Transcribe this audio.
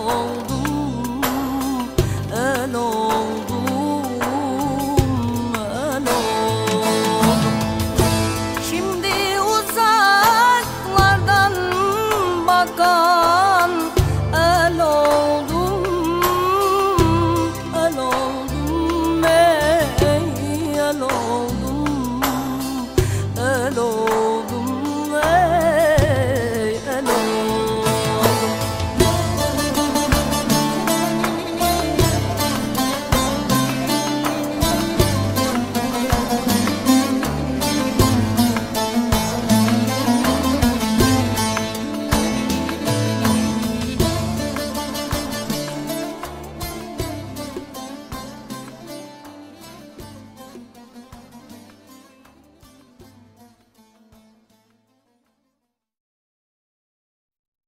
梦